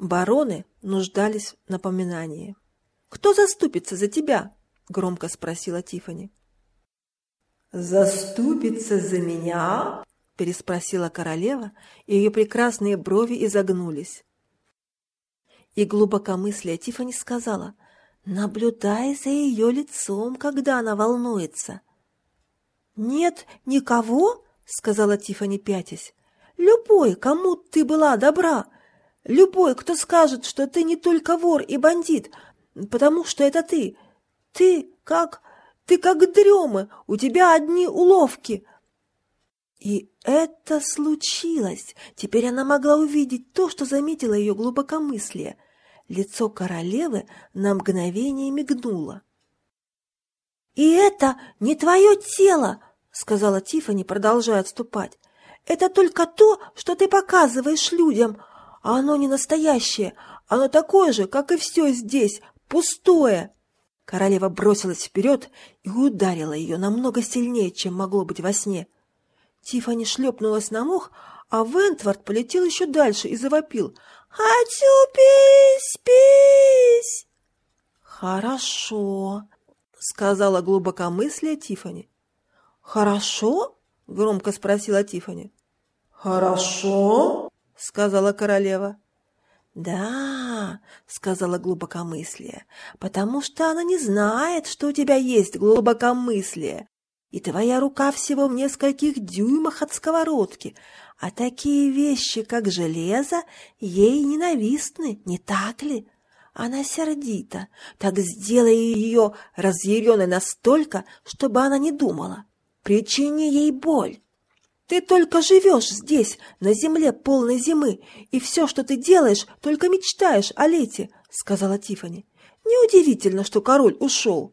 Бароны нуждались в напоминании. «Кто заступится за тебя?» – громко спросила Тифани. «Заступится за меня?» – переспросила королева, и ее прекрасные брови изогнулись. И глубокомыслие Тифани сказала, наблюдай за ее лицом, когда она волнуется. «Нет никого?» — сказала Тифани пятясь. «Любой, кому ты была добра, любой, кто скажет, что ты не только вор и бандит, потому что это ты. Ты как... ты как дремы, у тебя одни уловки». И это случилось. Теперь она могла увидеть то, что заметила ее глубокомыслие. Лицо королевы на мгновение мигнуло. «И это не твое тело!» — сказала Тифани, продолжая отступать. «Это только то, что ты показываешь людям, а оно не настоящее, оно такое же, как и все здесь, пустое!» Королева бросилась вперед и ударила ее намного сильнее, чем могло быть во сне. Тифани шлепнулась на мох, а Вентвард полетел еще дальше и завопил. «Хочу пись, пись!» «Хорошо», — сказала глубокомыслие Тифани. «Хорошо?» — громко спросила Тифани. «Хорошо?» — сказала королева. «Да», — сказала глубокомыслие, «потому что она не знает, что у тебя есть глубокомыслие, и твоя рука всего в нескольких дюймах от сковородки, а такие вещи, как железо, ей ненавистны, не так ли?» Она сердита, так сделай ее разъяренной настолько, чтобы она не думала. Причини ей боль. Ты только живешь здесь, на земле полной зимы, и все, что ты делаешь, только мечтаешь о лете, — сказала Тифани. Неудивительно, что король ушел.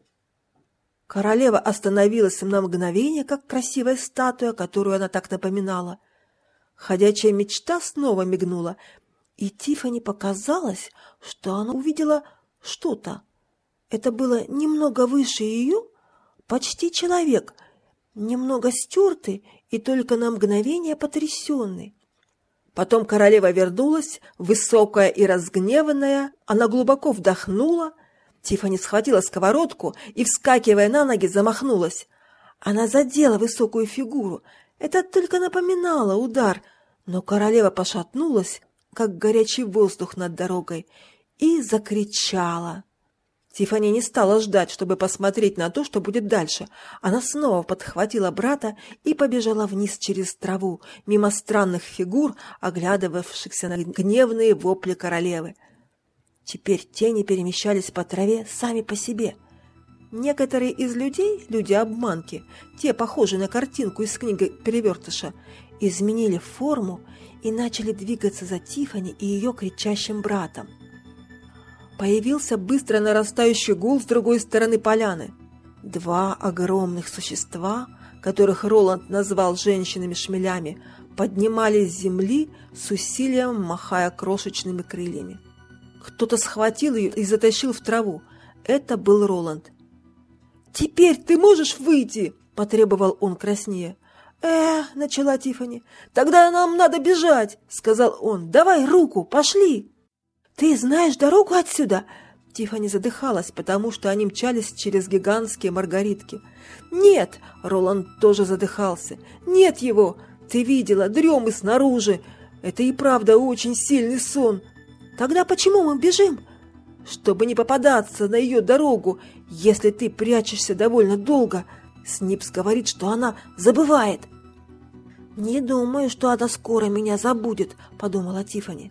Королева остановилась на мгновение, как красивая статуя, которую она так напоминала. Ходячая мечта снова мигнула, и Тифани показалось, что она увидела что-то. Это было немного выше ее, почти человек — немного стертый и только на мгновение потрясенный. Потом королева вернулась, высокая и разгневанная, она глубоко вдохнула, Тифани схватила сковородку и, вскакивая на ноги, замахнулась. Она задела высокую фигуру, это только напоминало удар, но королева пошатнулась, как горячий воздух над дорогой, и закричала. Тифани не стала ждать, чтобы посмотреть на то, что будет дальше. Она снова подхватила брата и побежала вниз через траву, мимо странных фигур, оглядывавшихся на гневные вопли королевы. Теперь тени перемещались по траве сами по себе. Некоторые из людей, люди-обманки, те, похожие на картинку из книги Перевертыша, изменили форму и начали двигаться за Тифани и ее кричащим братом. Появился быстро нарастающий гул с другой стороны поляны. Два огромных существа, которых Роланд назвал женщинами-шмелями, поднимались с земли с усилием, махая крошечными крыльями. Кто-то схватил ее и затащил в траву. Это был Роланд. «Теперь ты можешь выйти?» – потребовал он краснее. «Э, — начала Тифани. «Тогда нам надо бежать!» — сказал он. «Давай руку, пошли!» «Ты знаешь дорогу отсюда?» Тифани задыхалась, потому что они мчались через гигантские маргаритки. «Нет!» — Роланд тоже задыхался. «Нет его! Ты видела, дремы снаружи! Это и правда очень сильный сон! Тогда почему мы бежим?» «Чтобы не попадаться на ее дорогу, если ты прячешься довольно долго!» Снипс говорит, что она забывает. «Не думаю, что она скоро меня забудет», — подумала Тифани.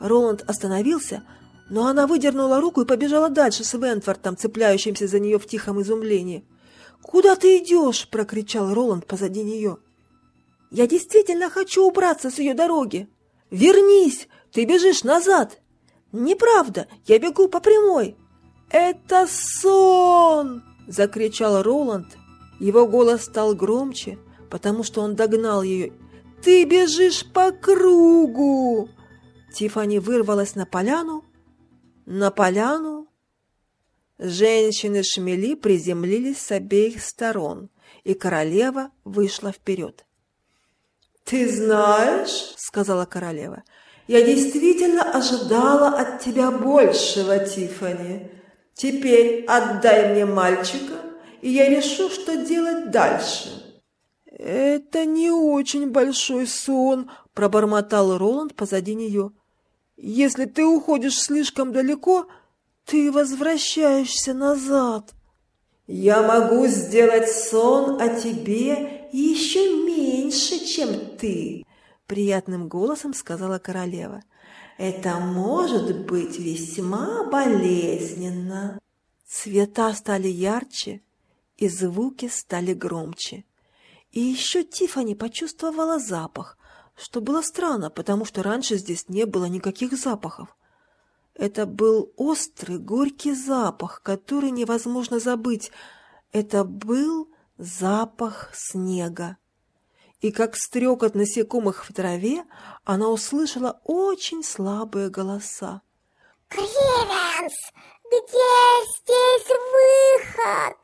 Роланд остановился, но она выдернула руку и побежала дальше с Вентфортом, цепляющимся за нее в тихом изумлении. «Куда ты идешь?» – прокричал Роланд позади нее. «Я действительно хочу убраться с ее дороги!» «Вернись! Ты бежишь назад!» «Неправда! Я бегу по прямой!» «Это сон!» – закричал Роланд. Его голос стал громче, потому что он догнал ее. «Ты бежишь по кругу!» Тифани вырвалась на поляну. На поляну женщины-шмели приземлились с обеих сторон, и королева вышла вперед. «Ты знаешь, — сказала королева, Я действительно ожидала от тебя большего, Тифани. Теперь отдай мне мальчика, и я решу, что делать дальше». «Это не очень большой сон», — пробормотал Роланд позади нее. «Если ты уходишь слишком далеко, ты возвращаешься назад». «Я могу сделать сон о тебе еще меньше, чем ты», — приятным голосом сказала королева. «Это может быть весьма болезненно». Цвета стали ярче, и звуки стали громче. И еще Тифани почувствовала запах, что было странно, потому что раньше здесь не было никаких запахов. Это был острый, горький запах, который невозможно забыть. Это был запах снега. И как стрекот насекомых в траве, она услышала очень слабые голоса. «Кривенс, где здесь выход?»